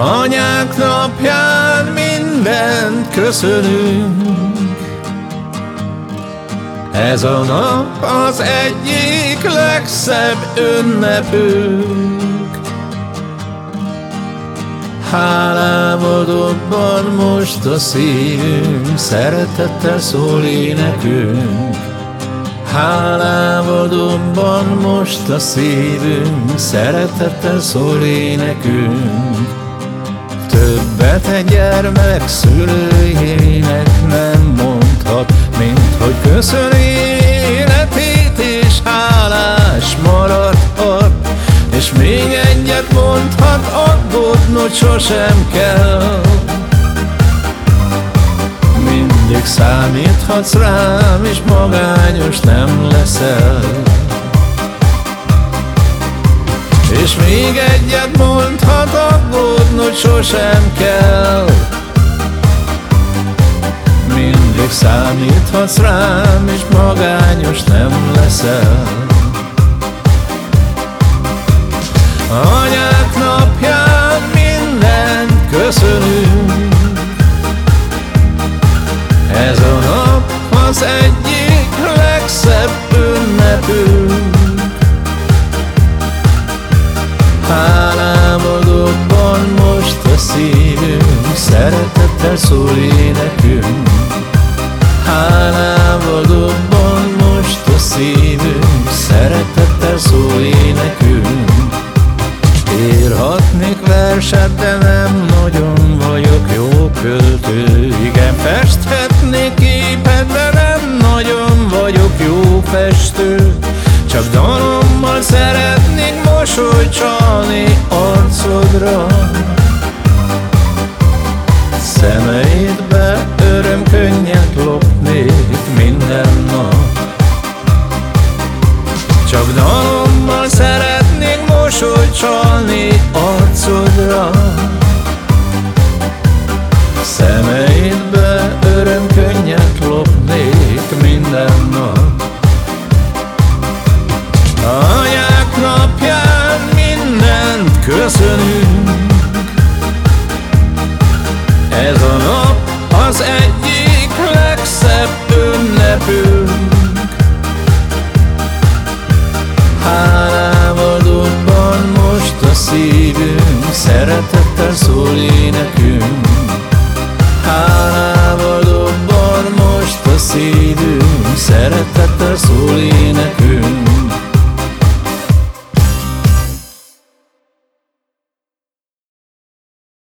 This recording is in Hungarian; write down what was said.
Anyák napján mindent köszönünk. Ez a nap az egyik legszebb ünnepünk. Dobban most a szívünk Szeretettel szól énekünk. Dobban most a szívünk Szeretettel szól énekünk Többet egy gyermek szülőjének nem mondhat Mint hogy köszöni életét és hálás maradhat. És még egyet mondhat, aggódnod sosem kell. Mindig számíthatsz rám, és magányos nem leszel. És még egyet mondhat, aggódnod sosem kell. Mindig számíthatsz rám, és magányos nem leszel. Anyák napján mindent köszönünk. Ez a nap az egyik legszebb ünnepünk. Hálával most a szívünk Szeretettel szól énekünk. Hálával most a szívünk Szeretettel szól énekünk. Írhatnék verset, de nem nagyon vagyok jó költő Igen, festhetnék képet, de nem nagyon vagyok jó festő. Csak dalommal szeretnék mosolyt csalni arcodra Szemeidbe öröm könnyet lopnék minden nap. Csak dalommal szeretnék mosolyt csalni arcodra Ez a nap az egyik legszebb ünnepünk. Hálával dobban most a szívünk Szeretettel szól énekünk. Hálával